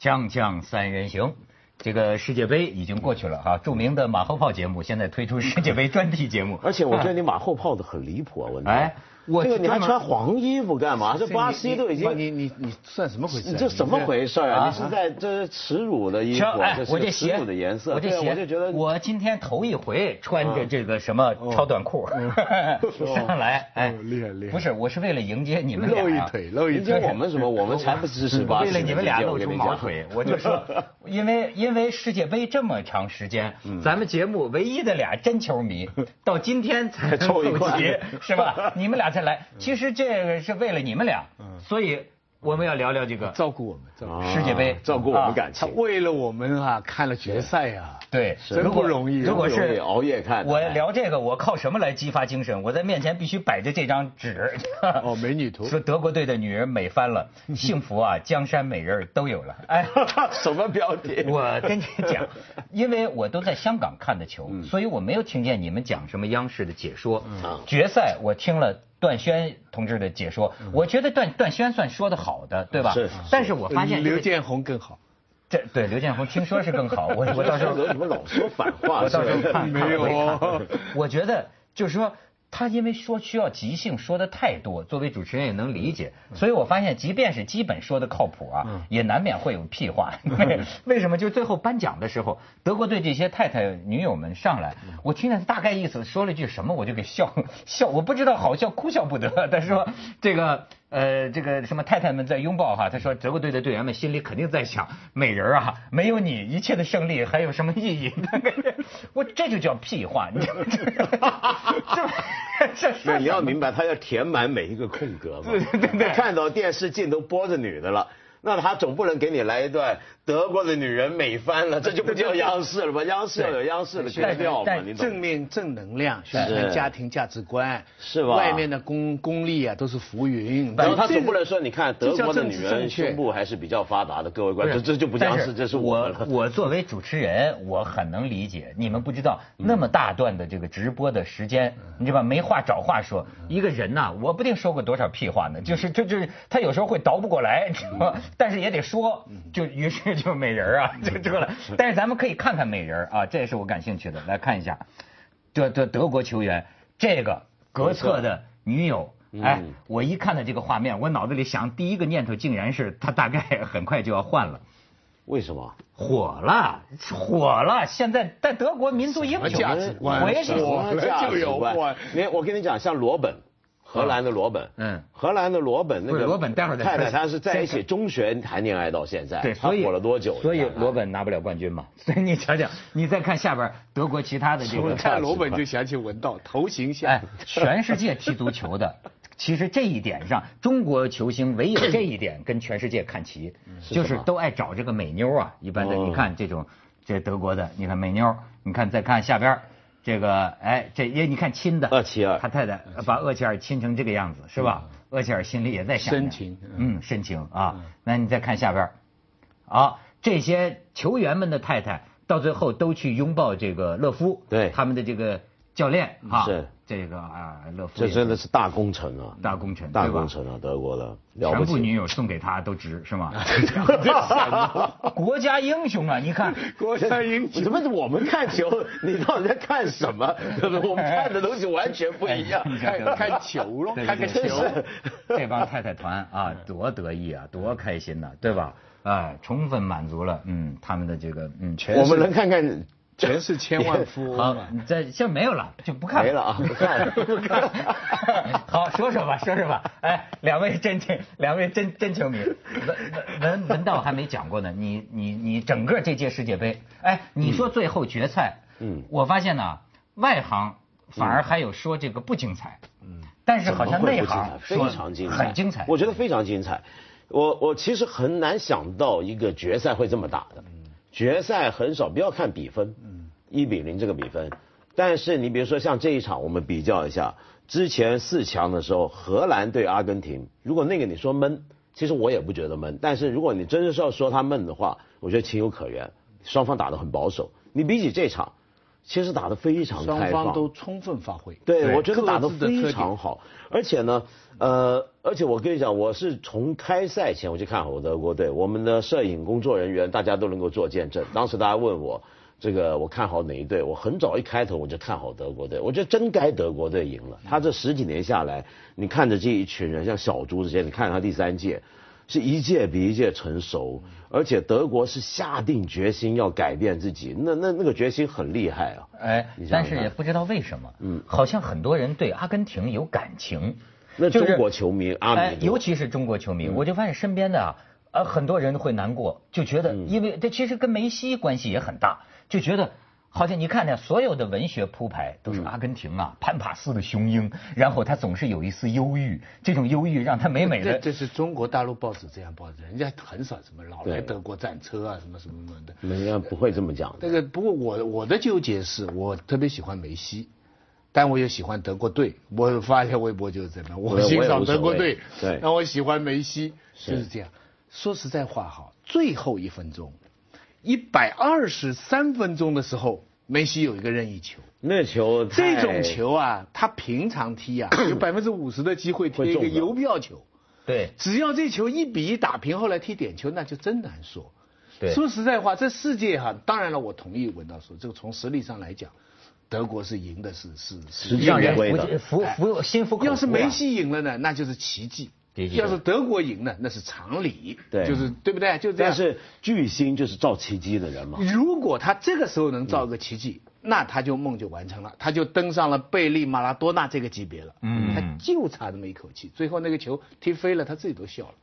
锵锵三人行，这个世界杯已经过去了哈。著名的马后炮节目现在推出世界杯专题节目，而且我觉得你马后炮的很离谱啊！我哎，我这个你还穿黄衣服干嘛？这巴西都已经你你你算什么回事？你这什么回事啊？你是在这是耻辱的衣服，哎，我这耻辱的颜色，我这鞋我就觉得我今天头一回穿着这个什么超短裤 上来，哎，厉害厉害！不是，我是为了迎接你们俩，露一腿，露一腿。我们什么？我们才不支持 巴西。为了你们俩露出毛腿，我就说，因为因为世界杯这么长时间，咱们节目唯一的俩真球迷到今天才凑一齐，是吧？你们俩才来，其实这个是为了你们俩，所以。我们要聊聊这个照顾我们，照顾世界杯，照顾我们感情。他为了我们啊，看了决赛啊，对，真不容易。如果是熬夜看，我聊这个，我靠什么来激发精神？我在面前必须摆着这张纸。哦，美女图。说德国队的女人美翻了，幸福啊，江山美人都有了。哎，什么标题？我跟你讲，因为我都在香港看的球，所以我没有听见你们讲什么央视的解说。决赛我听了。段轩同志的解说，我觉得段段轩算说的好的，对吧？是。但是我发现刘建宏更好。这对刘建宏听说是更好，我我到时候怎么老说反话？我到时候看没有。我觉得就是说。他因为说需要即兴说的太多，作为主持人也能理解，所以我发现即便是基本说的靠谱啊，也难免会有屁话。为什么？就最后颁奖的时候，德国队这些太太女友们上来，我听见大概意思说了句什么，我就给笑笑，我不知道好笑哭笑不得。他说这个。呃，这个什么太太们在拥抱哈，他说德国队的队员们心里肯定在想，美人啊，没有你，一切的胜利还有什么意义？我这就叫屁话，你知道吗？这这，你要明白，他要填满每一个空格嘛。对对对，看到电视镜都播着女的了。那他总不能给你来一段德国的女人美翻了，这就不叫央视了吧？央视要有央视的腔调嘛，你懂正面正能量，宣传家庭价值观，是吧？外面的功功利啊，都是浮云。然后他总不能说，你看德国的女人胸部还是比较发达的，各位观众，这这就不央视，这是我我作为主持人，我很能理解。你们不知道那么大段的这个直播的时间，你知道吧？没话找话说，一个人呐，我不定说过多少屁话呢，就是就就是他有时候会倒不过来，知道吗？但是也得说，就于是就美人啊，就这了。但是咱们可以看看美人啊，这也是我感兴趣的。来看一下，这这德国球员，这个格策的女友，哎，我一看到这个画面，我脑子里想第一个念头竟然是他大概很快就要换了。为什么？火了，火了！现在在德国民族英雄，我也是火了就有换。你我跟你讲，像罗本。荷兰的罗本，嗯，荷兰的罗本那个罗本待会儿太太，他是在一起中学谈恋爱到现在，对，所以火了多久？所以罗本拿不了冠军嘛。所以你瞧瞧，你再看下边德国其他的这个，看罗本就想起文道头型像。哎，全世界踢足球的，其实这一点上，中国球星唯有 这一点跟全世界看齐，就是都爱找这个美妞啊。一般的，你看这种这德国的，你看美妞，你看再看下边。这个哎，这也你看亲的，厄齐尔，他太太把厄齐尔亲成这个样子，是吧？厄齐尔心里也在想深情，嗯，深情啊。那你再看下边，好，这些球员们的太太到最后都去拥抱这个勒夫，对，他们的这个教练啊，是。这个啊，乐福这真的是大工程啊，大工程，大工程啊，德国的全部女友送给他都值是吗？国家英雄啊！你看，国家英雄，怎么我们看球，你到底在看什么？我们看的东西完全不一样，看看球喽，看个球。这帮太太团啊，多得意啊，多开心呐，对吧？哎，充分满足了嗯他们的这个嗯，我们能看看。全是千万富翁。好，这现在没有了，就不看了没了啊，不看了，不看了。好，说说吧，说说吧。哎，两位真情，两位真真球迷，文文文道还没讲过呢。你你你，整个这届世界杯，哎，你说最后决赛，嗯，我发现呢，外行反而还有说这个不精彩，嗯，但是好像内行非常精彩，很精彩。我觉得非常精彩。我我其实很难想到一个决赛会这么打的。决赛很少，不要看比分，一比零这个比分。但是你比如说像这一场，我们比较一下，之前四强的时候，荷兰对阿根廷，如果那个你说闷，其实我也不觉得闷。但是如果你真的是要说他闷的话，我觉得情有可原，双方打得很保守。你比起这场，其实打得非常双开放，双方都充分发挥。对，我觉得打得非常好，而且呢，呃，而且我跟你讲，我是从开赛前我就看好德国队，我们的摄影工作人员大家都能够做见证。当时大家问我这个我看好哪一队，我很早一开头我就看好德国队，我觉得真该德国队赢了。他这十几年下来，你看着这一群人像小猪之间，你看他第三届。是一届比一届成熟，而且德国是下定决心要改变自己，那那那个决心很厉害啊！哎，但是也不知道为什么，嗯，好像很多人对阿根廷有感情。那中国球迷阿米，尤其是中国球迷，我就发现身边的啊，呃，很多人会难过，就觉得，因为这其实跟梅西关系也很大，就觉得。好像你看呢，所有的文学铺排都是阿根廷啊，潘帕斯的雄鹰，然后他总是有一丝忧郁，这种忧郁让他美美的。这这是中国大陆报纸这样报的，人家很少什么老来德国战车啊，什么什么什么的。人家不会这么讲。这个不过我我的纠结是我特别喜欢梅西，但我也喜欢德国队。我发一条微博就是这样，我欣赏德国队，对，那我喜欢梅西，就是这样。说实在话哈，最后一分钟。一百二十三分钟的时候，梅西有一个任意球。那球，这种球啊，他平常踢啊，有百分之五十的机会踢一个邮票球。对，只要这球一比一打平，后来踢点球，那就真难说。对，说实在话，这世界哈，当然了，我同意文道说，这个从实力上来讲，德国是赢的，是是是让人服服心服口服。要是梅西赢了呢，那就是奇迹。要是德国赢了，那是常理，对，就是对不对？就这样。但是巨星就是造奇迹的人嘛。如果他这个时候能造个奇迹，那他就梦就完成了，他就登上了贝利、马拉多纳这个级别了。嗯，他就差那么一口气，最后那个球踢飞了，他自己都笑了。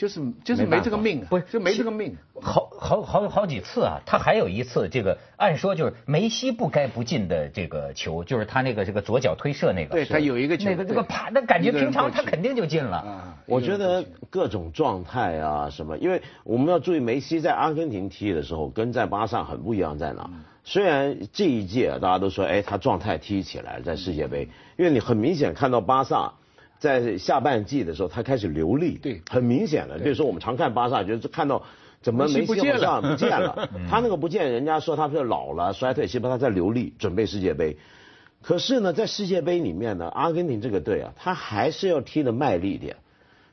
就是就是没这个命啊，不是就没这个命。好好好好几次啊，他还有一次这个按说就是梅西不该不进的这个球，就是他那个这个左脚推射那个。对他有一个那个这个啪，那感觉平常他肯定就进了。我觉得各种状态啊什么，因为我们要注意梅西在阿根廷踢的时候跟在巴萨很不一样在哪？虽然这一届大家都说哎他状态踢起来在世界杯，因为你很明显看到巴萨。在下半季的时候，他开始流利，对，很明显了。比如说，我们常看巴萨，就是看到怎么梅西不见了，他那个不见，人家说他是老了、衰退，其实他在流利，准备世界杯。可是呢，在世界杯里面呢，阿根廷这个队啊，他还是要踢的卖力点，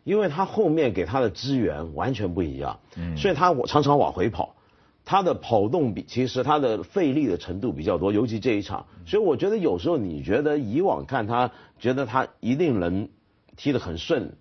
因为他后面给他的资源完全不一样，所以他常常往回跑，他的跑动比其实他的费力的程度比较多，尤其这一场。所以我觉得有时候你觉得以往看他，觉得他一定能。踢得很顺，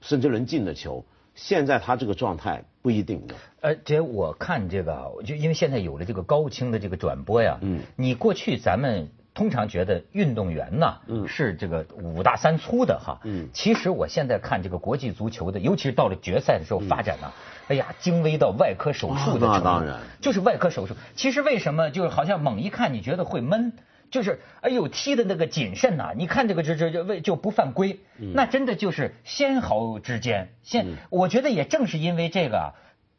甚至能进的球，现在他这个状态不一定的。而且我看这个，就因为现在有了这个高清的这个转播呀，嗯，你过去咱们通常觉得运动员呐，嗯，是这个五大三粗的哈，嗯，其实我现在看这个国际足球的，尤其是到了决赛的时候发展呢，哎呀，精微到外科手术的程度，当然，就是外科手术。其实为什么就是好像猛一看你觉得会闷？就是哎呦踢的那个谨慎呐，你看这个这这这为就不犯规，那真的就是先毫之间。先我觉得也正是因为这个，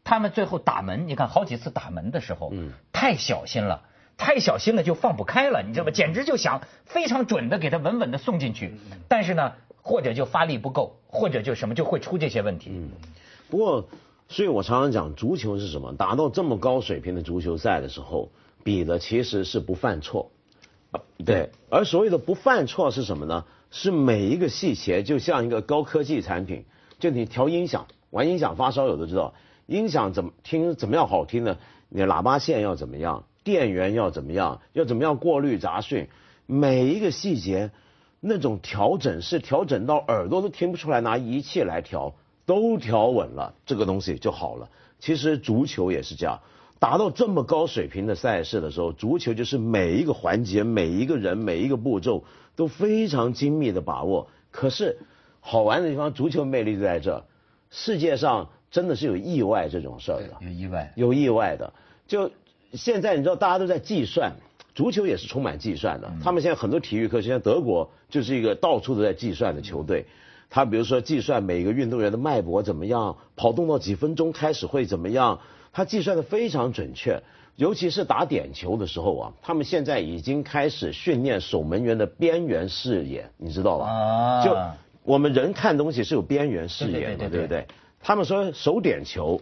他们最后打门，你看好几次打门的时候，太小心了，太小心了就放不开了，你知道吗？简直就想非常准的给他稳稳的送进去，但是呢，或者就发力不够，或者就什么就会出这些问题。不过，所以我常常讲，足球是什么？打到这么高水平的足球赛的时候，比的其实是不犯错。对，而所谓的不犯错是什么呢？是每一个细节，就像一个高科技产品，就你调音响，玩音响发烧友都知道，音响怎么听怎么样好听呢？你喇叭线要怎么样，电源要怎么样，要怎么样过滤杂讯，每一个细节，那种调整是调整到耳朵都听不出来，拿仪器来调，都调稳了，这个东西就好了。其实足球也是这样。达到这么高水平的赛事的时候，足球就是每一个环节、每一个人、每一个步骤都非常精密的把握。可是好玩的地方，足球魅力就在这。世界上真的是有意外这种事儿的，有意外，有意外的。就现在你知道，大家都在计算，足球也是充满计算的。他们现在很多体育课，现在德国就是一个到处都在计算的球队。他比如说计算每个运动员的脉搏怎么样，跑动到几分钟开始会怎么样。他计算的非常准确，尤其是打点球的时候啊，他们现在已经开始训练守门员的边缘视野，你知道吧？啊，就我们人看东西是有边缘视野的，对不对？他们说守点球，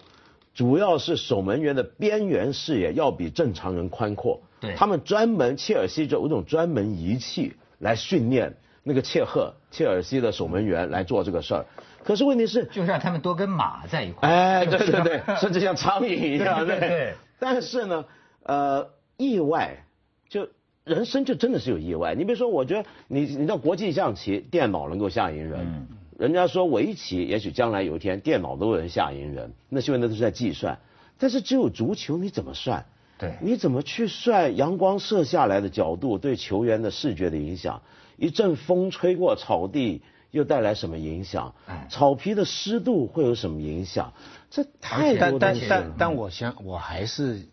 主要是守门员的边缘视野要比正常人宽阔。对他们专门切尔西就有一种专门仪器来训练那个切赫切尔西的守门员来做这个事儿。可是问题是，就是让他们多跟马在一块儿。哎，对对对，甚至像苍蝇一样，对对对但是呢，呃，意外就人生就真的是有意外。你比如说，我觉得你你知道国际象棋电脑能够下赢人，嗯人家说围棋也许将来有一天电脑都能下赢人，那是因为那都是在计算。但是只有足球你怎么算？对你怎么去算阳光射下来的角度对球员的视觉的影响？一阵风吹过草地又带来什么影响哎？草皮的湿度会有什么影响？这太但但但但我相我还是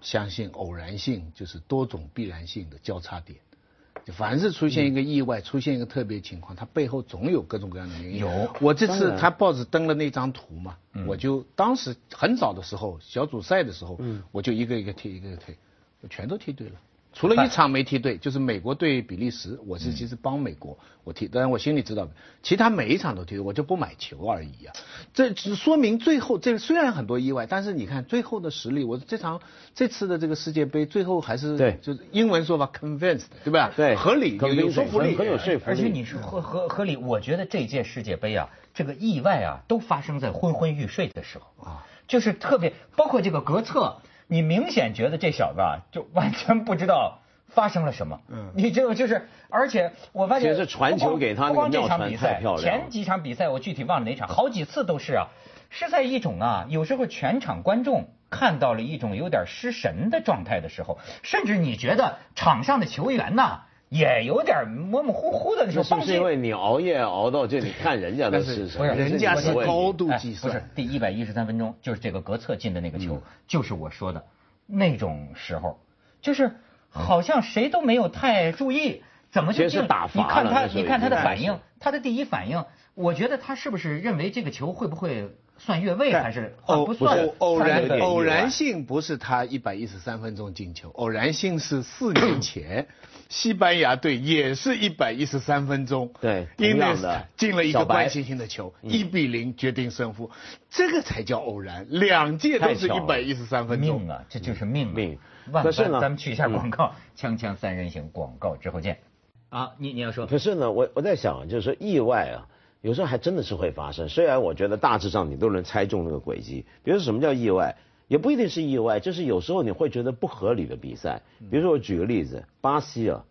相信偶然性就是多种必然性的交叉点。就凡是出现一个意外，出现一个特别情况，它背后总有各种各样的原因。有我这次他报纸登了那张图嘛，我就当时很早的时候，小组赛的时候，我就一个一个贴，一个一个贴，我全都贴对了。除了一场没踢对，就是美国对比利时，我是其实帮美国，我踢，当然我心里知道，其他每一场都踢对，我就不买球而已啊。这只说明最后这虽然很多意外，但是你看最后的实力，我这场这次的这个世界杯最后还是对就是英文说法 convinced，对吧？对合理有有说服力，很有说服力。而且你是合合合理，我觉得这届世界杯啊，这个意外啊，都发生在昏昏欲睡的时候啊，就是特别包括这个格策，你明显觉得这小子啊，就完全不知道。发生了什么？嗯，你这个就是，而且我发现其实传球给他那个不光这妙传场比赛太漂亮前几场比赛我具体忘了哪场，好几次都是啊，是在一种啊，有时候全场观众看到了一种有点失神的状态的时候，甚至你觉得场上的球员呐也有点模模糊糊的那是不放心是因为你熬夜熬到就你看人家的 是是什不是么？人家是高度哎计算不是第一百一十三分钟，就是这个格策进的那个球，就是我说的那种时候，就是好像谁都没有太注意，怎么就其实进你打你看他，你看他的反应，他的第一反应，我觉得他是不是认为这个球会不会算越位，还是偶不算偶偶然偶然性不是他一百一十三分钟进球，偶然性是四年 前西班牙队也是一百一十三分钟，对因为同样的进了一个关系性的球，一比零决定胜负，这个才叫偶然，两届都是一百一十三分钟命。啊，这就是命啊命万可是呢咱们去一下广告，锵锵三人行广告之后见。啊，你你要说可是呢，我我在想，就是说意外啊，有时候还真的是会发生。虽然我觉得大致上你都能猜中那个轨迹，比如说什么叫意外，也不一定是意外，就是有时候你会觉得不合理的比赛。比如说我举个例子，巴西啊，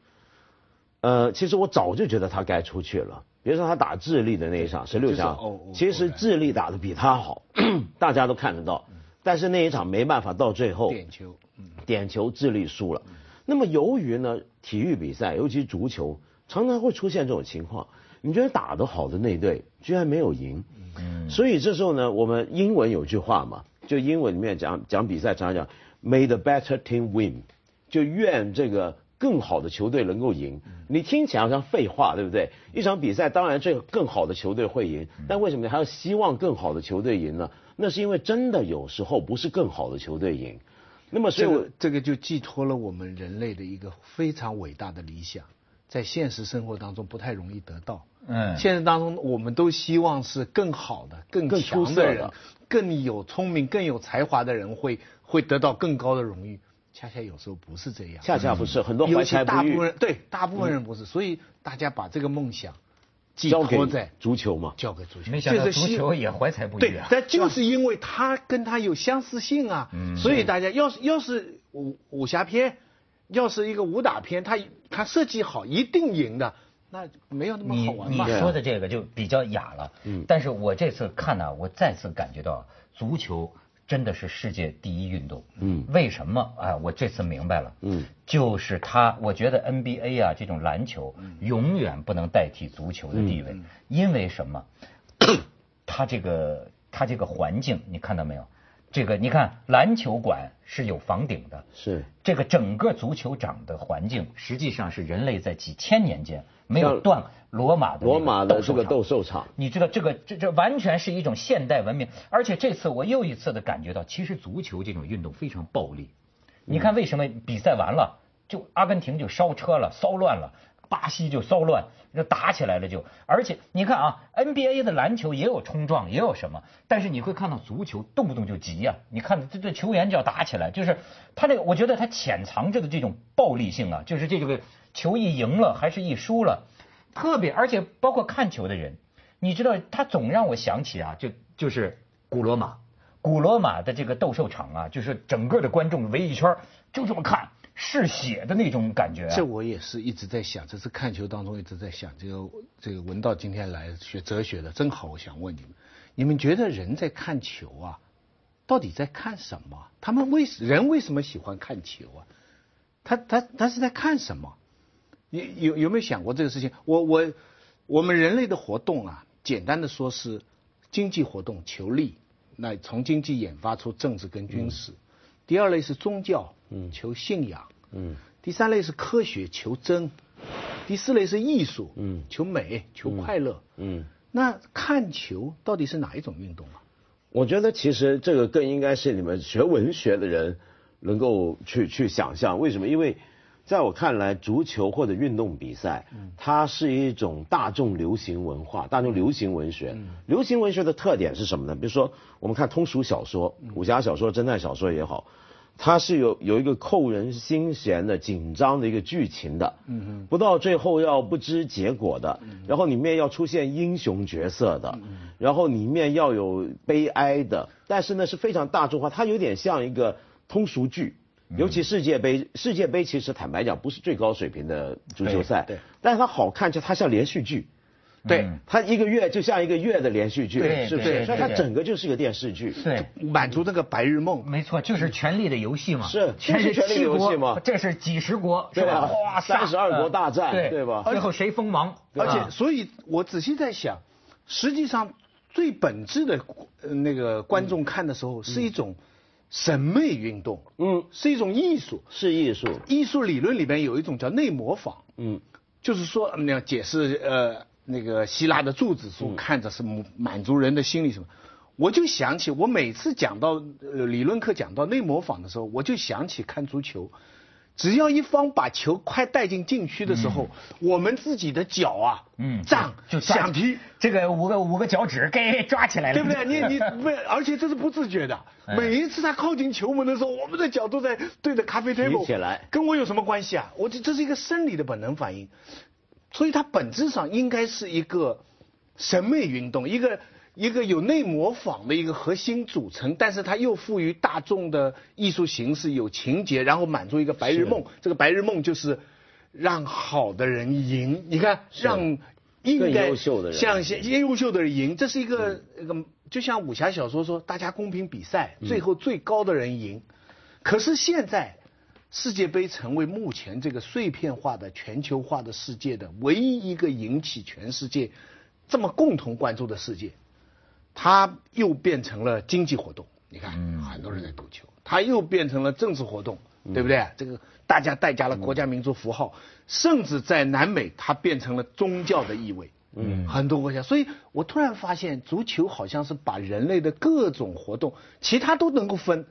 呃，其实我早就觉得他该出去了。比如说他打智利的那一场十六强其实智利打的比他好，大家都看得到。但是那一场没办法，到最后点球，嗯，点球智利输了。那么由于呢，体育比赛，尤其足球，常常会出现这种情况。你觉得打得好的那队居然没有赢，嗯所以这时候呢，我们英文有句话嘛，就英文里面讲讲比赛常常讲，May the better team win，就愿这个更好的球队能够赢。你听起来好像废话，对不对？一场比赛当然最更好的球队会赢，但为什么你还要希望更好的球队赢呢？那是因为真的有时候不是更好的球队赢。那么所以我这个这个就寄托了我们人类的一个非常伟大的理想，在现实生活当中不太容易得到。嗯现实当中我们都希望是更好的、更更强的的人、更有聪明、更有才华的人会会得到更高的荣誉。恰恰有时候不是这样，恰恰不是很多怀尤其才不遇大部分人对大部分人不是，所以大家把这个梦想寄托在足球嘛。交给足球，没想到足球也怀才不遇对啊，。但就是因为他跟他有相似性啊，嗯所以大家要是要是武武侠片，要是一个武打片，他他设计好一定赢的，那没有那么好玩你。说的这个就比较雅了，嗯。但是我这次看呢，我再次感觉到足球真的是世界第一运动，嗯。为什么？哎，我这次明白了，嗯，就是他，我觉得 NBA 啊这种篮球永远不能代替足球的地位，因为什么？他这个他这个环境，你看到没有？这个你看篮球馆是有房顶的，是。这个整个足球场的环境，实际上是人类在几千年间没有像断罗马的罗马的这个斗兽场，你知道这个这这完全是一种现代文明，而且这次我又一次的感觉到，其实足球这种运动非常暴力。你看为什么比赛完了，就阿根廷就烧车了、骚乱了，巴西就骚乱，就打起来了就。而且你看啊，NBA 的篮球也有冲撞，也有什么，但是你会看到足球动不动就急呀、你看这这球员就要打起来，就是他这个，我觉得他潜藏着的这种暴力性啊，就是这个球一赢了还是一输了，特别而且包括看球的人，你知道他总让我想起啊，就就是古罗马。古罗马的这个斗兽场啊，就是整个的观众围一圈就这么看，嗜血的那种感觉、啊。这我也是一直在想，这是看球当中一直在想，这个这个文道今天来学哲学的，正好我想问你们，你们觉得人在看球啊，到底在看什么？他们为人为什么喜欢看球啊？他他他是在看什么？你有有没有想过这个事情？我我我们人类的活动啊，简单的说是经济活动，求利。那从经济演发出政治跟军事。第二类是宗教，嗯，求信仰，嗯。第三类是科学，求真。第四类是艺术，嗯，求美，求快乐，嗯。那看球到底是哪一种运动啊？我觉得其实这个更应该是你们学文学的人能够去去想象，为什么？因为在我看来，足球或者运动比赛，它是一种大众流行文化、大众流行文学。流行文学的特点是什么呢？比如说，我们看通俗小说、武侠小说、侦探小说也好，它是有有一个扣人心弦的紧张的一个剧情的，嗯不到最后要不知结果的，然后里面要出现英雄角色的，然后里面要有悲哀的，但是呢是非常大众化，它有点像一个通俗剧。尤其世界杯，世界杯其实坦白讲不是最高水平的足球赛，对，但是它好看就它像连续剧，对，它一个月就像一个月的连续剧，对是不是？所以它整个就是一个电视剧，对，满足那个白日梦。没错，就是权力的游戏嘛，是全是权力游戏嘛，这是几十国，是吧？哇，三十二国大战，对对吧？最后谁封王？而且，所以我仔细在想，实际上最本质的那个观众看的时候是一种。审美运动，嗯，是一种艺术，是艺术。艺术理论里边有一种叫内模仿，嗯，就是说那样解释呃那个希腊的柱子书看着是满足人的心理什么，我就想起我每次讲到呃理论课讲到内模仿的时候，我就想起看足球。只要一方把球快带进禁区的时候，我们自己的脚啊，嗯，胀就想踢，这个五个五个脚趾给抓起来了，对不对？你你 不，而且这是不自觉的。每一次他靠近球门的时候，我们的脚都在对着咖啡 table 起来，跟我有什么关系啊？我这这是一个生理的本能反应，所以它本质上应该是一个审美运动，一个。一个有内模仿的一个核心组成，但是它又赋予大众的艺术形式有情节，然后满足一个白日梦。这个白日梦就是让好的人赢。你看，让应该像些优秀的人赢，这是一个一个就像武侠小说说，大家公平比赛，最后最高的人赢。可是现在世界杯成为目前这个碎片化的全球化的世界的唯一一个引起全世界这么共同关注的世界。它又变成了经济活动，你看，很多人在赌球；它又变成了政治活动，对不对？这个大家代加了国家民族符号，甚至在南美，它变成了宗教的意味。嗯，很多国家，所以我突然发现，足球好像是把人类的各种活动，其他都能够分。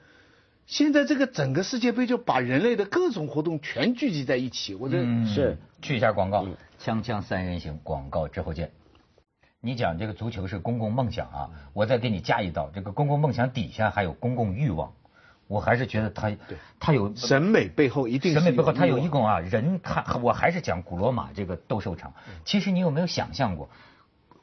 现在这个整个世界杯就把人类的各种活动全聚集在一起。我这是。去一下广告，锵锵三人行，广告之后见。你讲这个足球是公共梦想啊，我再给你加一道，这个公共梦想底下还有公共欲望，我还是觉得他他有审美背后一定审美背后他有一种啊，人看我还是讲古罗马这个斗兽场，其实你有没有想象过，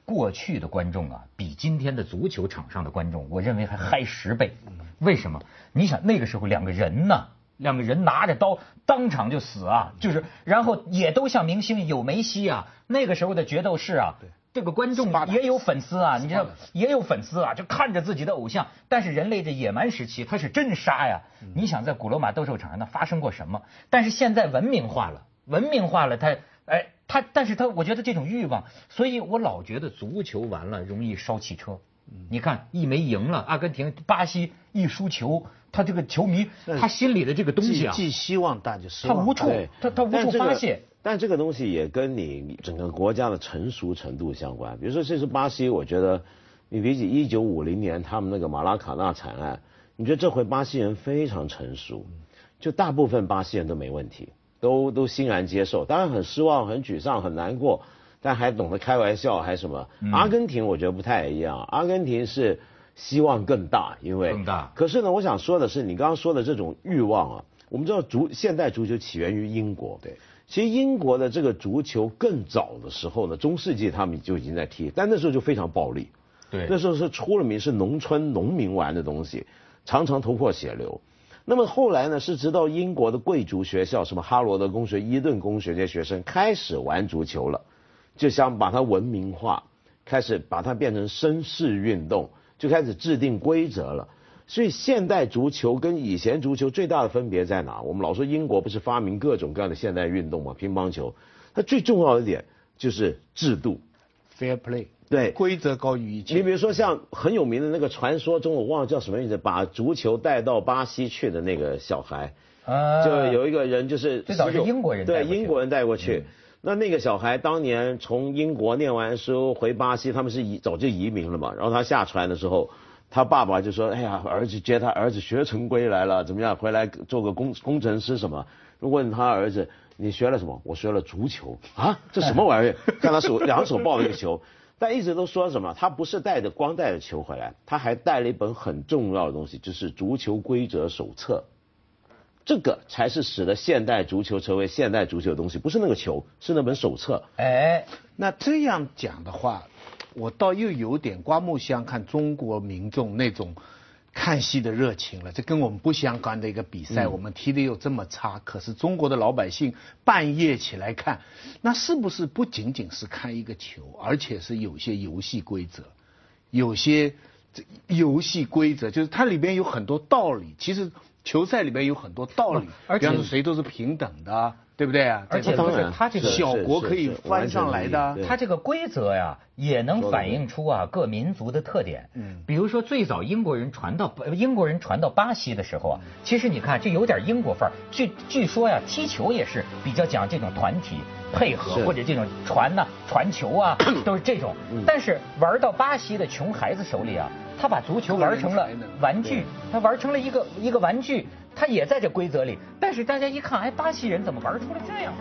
过去的观众啊，比今天的足球场上的观众，我认为还嗨十倍，为什么？你想那个时候两个人呢，两个人拿着刀当场就死啊，就是然后也都像明星有梅西啊，那个时候的决斗士啊。这个观众也有粉丝啊，你知道也有粉丝啊，就看着自己的偶像。但是人类的野蛮时期，他是真杀呀！你想在古罗马斗兽场上那发生过什么？但是现在文明化了，文明化了，他哎他，但是他我觉得这种欲望，所以我老觉得足球完了容易烧汽车。你看一没赢了，阿根廷、巴西一输球，他这个球迷他心里的这个东西啊，既希望大就失望，他无处他他无处发泄。但这个东西也跟你整个国家的成熟程度相关。比如说，这次巴西，我觉得你比起一九五零年他们那个马拉卡纳惨案，你觉得这回巴西人非常成熟，就大部分巴西人都没问题，都都欣然接受。当然很失望、很沮丧、很难过，但还懂得开玩笑，还什么。阿根廷我觉得不太一样，阿根廷是希望更大，因为更大。可是呢，我想说的是，你刚刚说的这种欲望啊，我们知道足现代足球起源于英国，对。其实英国的这个足球更早的时候呢，中世纪他们就已经在踢，但那时候就非常暴力。对。那时候是出了名是农村农民玩的东西，常常头破血流。那么后来呢，是直到英国的贵族学校，什么哈罗德公学、伊顿公学这些学生开始玩足球了，就想把它文明化，开始把它变成绅士运动，就开始制定规则了。所以现代足球跟以前足球最大的分别在哪？我们老说英国不是发明各种各样的现代运动吗，乒乓球，它最重要的一点就是制度，fair play。对，规则高于一切。你比如说像很有名的那个传说中，我忘了叫什么名字，把足球带到巴西去的那个小孩，啊就有一个人就是最早是英国人对英国人带过去。那那个小孩当年从英国念完书回巴西，他们是移早就移民了嘛。然后他下船的时候，他爸爸就说：“哎呀，儿子接他儿子学成归来了，怎么样？回来做个工工程师什么？”问他儿子：“你学了什么？”我学了足球啊，这什么玩意儿？看他手两手抱了一个球。但一直都说什么？他不是带着光带着球回来，他还带了一本很重要的东西，就是足球规则手册。这个才是使得现代足球成为现代足球的东西，不是那个球，是那本手册。哎，那这样讲的话，我倒又有点刮目相看中国民众那种。看戏的热情了，这跟我们不相干的一个比赛，我们踢得又这么差，可是中国的老百姓半夜起来看，那是不是不仅仅是看一个球，而且是有些游戏规则，有些这游戏规则就是它里边有很多道理，其实球赛里边有很多道理，而且谁都是平等的。对不对啊？而且不是他这个小国可以翻上来的，他这个规则呀，也能反映出啊各民族的特点。嗯，比如说最早英国人传到英国人传到巴西的时候啊，其实你看这有点英国范儿。据据说呀，踢球也是比较讲这种团体配合或者这种传呐传球啊，都是这种。但是玩到巴西的穷孩子手里啊，他把足球玩成了玩具，他玩成了一个一个玩具。他也在这规则里，但是大家一看，哎，巴西人怎么玩出了这样？